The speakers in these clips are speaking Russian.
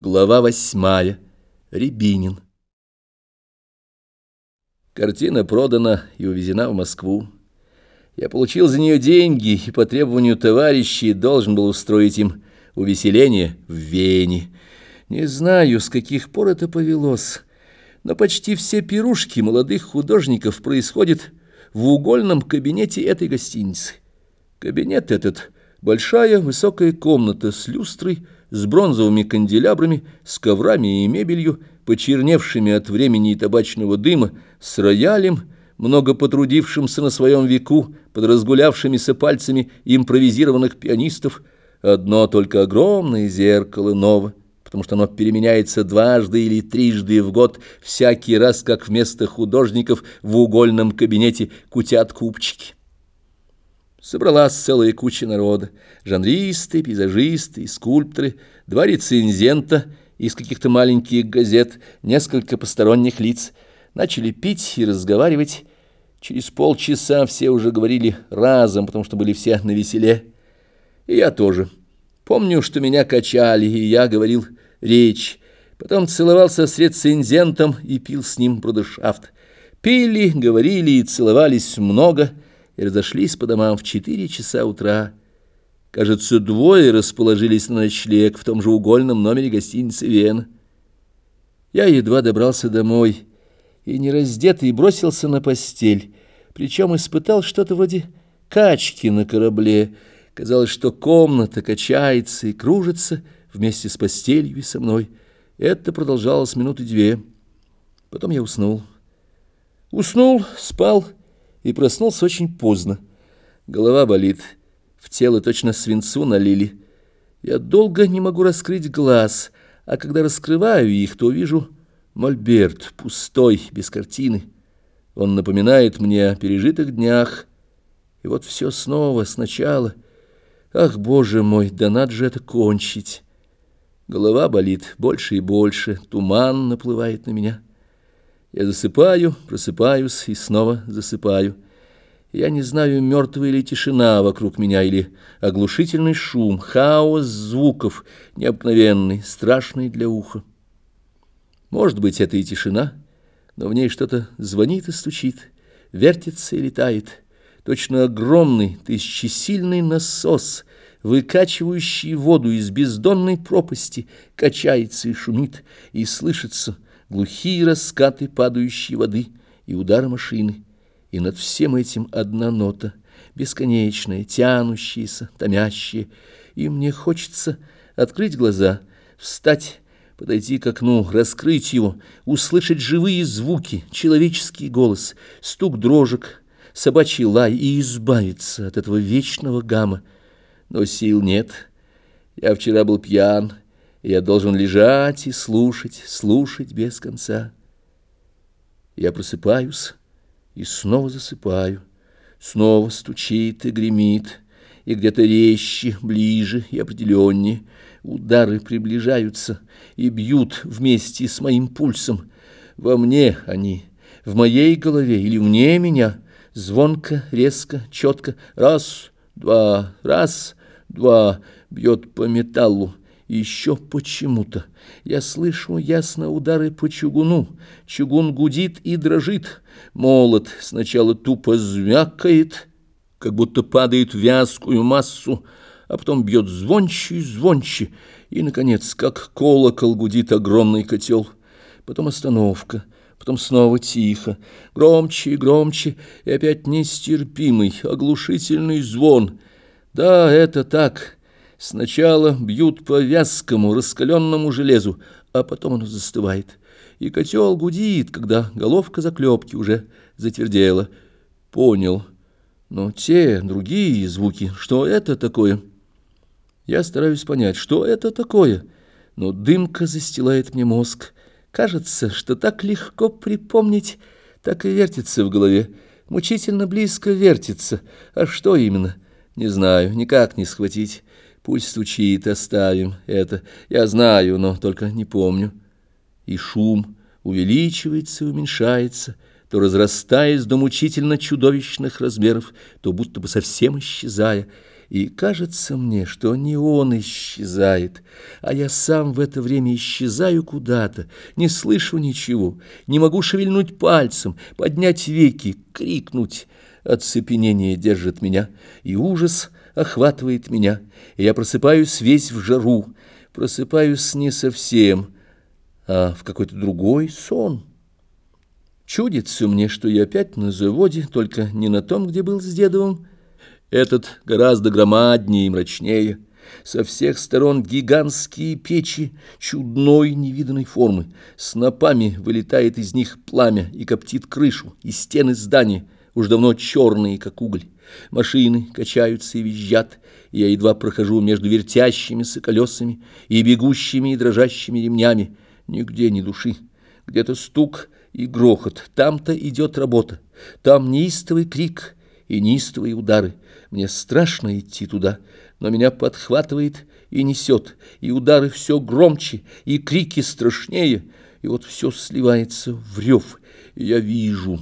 Глава восьмая. Рябинин. Картина продана и увезена в Москву. Я получил за нее деньги и по требованию товарищей должен был устроить им увеселение в Вене. Не знаю, с каких пор это повелось, но почти все пирушки молодых художников происходят в угольном кабинете этой гостиницы. Кабинет этот — большая высокая комната с люстрой, с бронзовыми канделябрами, с коврами и мебелью, почерневшими от времени и табачного дыма, с роялем, много потрудившимся на своем веку под разгулявшимися пальцами импровизированных пианистов, одно только огромное зеркало ново, потому что оно переменяется дважды или трижды в год, всякий раз, как вместо художников в угольном кабинете кутят купчики. Собралась целая куча народа. Жанристы, пейзажисты, скульпторы, два рецензента из каких-то маленьких газет, несколько посторонних лиц. Начали пить и разговаривать. Через полчаса все уже говорили разом, потому что были все на веселе. И я тоже. Помню, что меня качали, и я говорил речь. Потом целовался с рецензентом и пил с ним брудершафт. Пили, говорили и целовались много — и разошлись по домам в четыре часа утра. Кажется, двое расположились на ночлег в том же угольном номере гостиницы «Вена». Я едва добрался домой и, не раздетый, бросился на постель, причем испытал что-то вроде качки на корабле. Казалось, что комната качается и кружится вместе с постелью и со мной. Это продолжалось минуты две. Потом я уснул. Уснул, спал и проснулся очень поздно. Голова болит, в тело точно свинцу налили. Я долго не могу раскрыть глаз, а когда раскрываю их, то вижу мольберт, пустой, без картины. Он напоминает мне о пережитых днях. И вот все снова, сначала. Ах, боже мой, да надо же это кончить. Голова болит больше и больше, туман наплывает на меня. Я засыпаю, просыпаюсь и снова засыпаю. Я не знаю, мертвая ли тишина вокруг меня, или оглушительный шум, хаос звуков, необыкновенный, страшный для уха. Может быть, это и тишина, но в ней что-то звонит и стучит, вертится и летает. Точно огромный, тысячесильный насос, выкачивающий воду из бездонной пропасти, качается и шумит, и слышится — глухие раскаты падающей воды и удары машины. И над всем этим одна нота, бесконечная, тянущаяся, томящая. И мне хочется открыть глаза, встать, подойти к окну, раскрыть его, услышать живые звуки, человеческий голос, стук дрожек, собачий лай и избавиться от этого вечного гамма. Но сил нет. Я вчера был пьян, я должен лежать и слушать, слушать без конца. Я просыпаюсь и снова засыпаю. Снова стучит и гремит, и где-то резче, ближе и определеннее. Удары приближаются и бьют вместе с моим пульсом. Во мне они, в моей голове или вне меня, звонко, резко, четко, раз, два, раз, два, бьет по металлу, еще почему-то я слышу ясно удары по чугуну. Чугун гудит и дрожит. Молот сначала тупо звякает, как будто падает вязкую массу, а потом бьет звонче и звонче, и, наконец, как колокол гудит огромный котел. Потом остановка, потом снова тихо, громче и громче, и опять нестерпимый, оглушительный звон. Да, это так... Сначала бьют по вязкому, раскаленному железу, а потом оно застывает. И котел гудит, когда головка заклепки уже затвердела. Понял. Но те другие звуки, что это такое? Я стараюсь понять, что это такое, но дымка застилает мне мозг. Кажется, что так легко припомнить, так и вертится в голове. Мучительно близко вертится. А что именно? Не знаю, никак не схватить. Пусть стучит, оставим это. Я знаю, но только не помню. И шум увеличивается и уменьшается, то разрастаясь до мучительно чудовищных размеров, то будто бы совсем исчезая. И кажется мне, что не он исчезает, а я сам в это время исчезаю куда-то, не слышу ничего, не могу шевельнуть пальцем, поднять веки, крикнуть. Оцепенение держит меня, и ужас охватывает меня, и я просыпаюсь весь в жару, просыпаюсь не совсем, а в какой-то другой сон. Чудится мне, что я опять на заводе, только не на том, где был с Дедовым, этот гораздо громаднее и мрачнее. Со всех сторон гигантские печи чудной невиданной формы. Снопами вылетает из них пламя и коптит крышу и стены здания, уж давно черные, как уголь. Машины качаются и визжат, и я едва прохожу между вертящимися колесами и бегущими и дрожащими ремнями. Нигде ни души. Где-то стук и грохот. Там-то идет работа. Там неистовый крик — и неистовые удары. Мне страшно идти туда, но меня подхватывает и несет, и удары все громче, и крики страшнее, и вот все сливается в рев, и я вижу,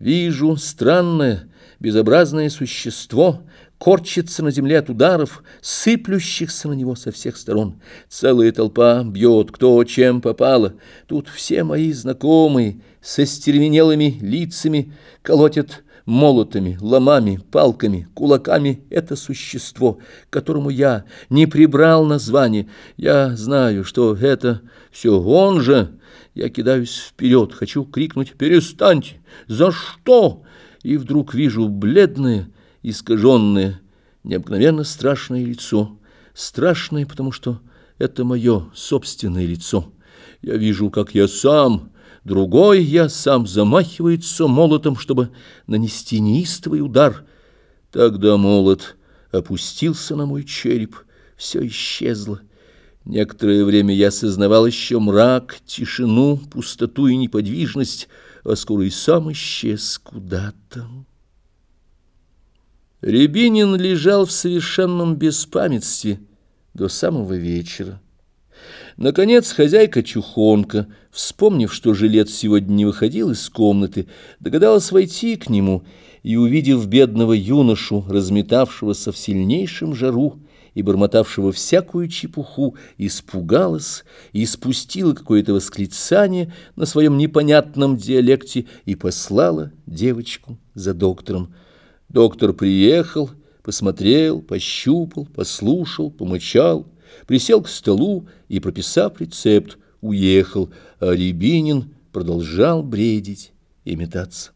вижу странное, безобразное существо, корчится на земле от ударов, сыплющихся на него со всех сторон. Целая толпа бьет, кто чем попало. Тут все мои знакомые со стервенелыми лицами колотят молотами, ломами, палками, кулаками это существо, которому я не прибрал название. Я знаю, что это все он же. Я кидаюсь вперед, хочу крикнуть «Перестаньте! За что?» И вдруг вижу бледное, искаженное, необыкновенно страшное лицо. Страшное, потому что это мое собственное лицо. Я вижу, как я сам Другой я сам замахивается молотом, чтобы нанести неистовый удар. Тогда молот опустился на мой череп, все исчезло. Некоторое время я сознавал еще мрак, тишину, пустоту и неподвижность, а скоро и сам исчез куда-то. Рябинин лежал в совершенном беспамятстве до самого вечера. Наконец хозяйка Чухонка, вспомнив, что жилец сегодня не выходил из комнаты, догадалась войти к нему и, увидев бедного юношу, разметавшегося в сильнейшем жару и бормотавшего всякую чепуху, испугалась и спустила какое-то восклицание на своем непонятном диалекте и послала девочку за доктором. Доктор приехал, посмотрел, пощупал, послушал, помычал, присел к столу и, прописав рецепт, уехал, а Рябинин продолжал бредить и метаться.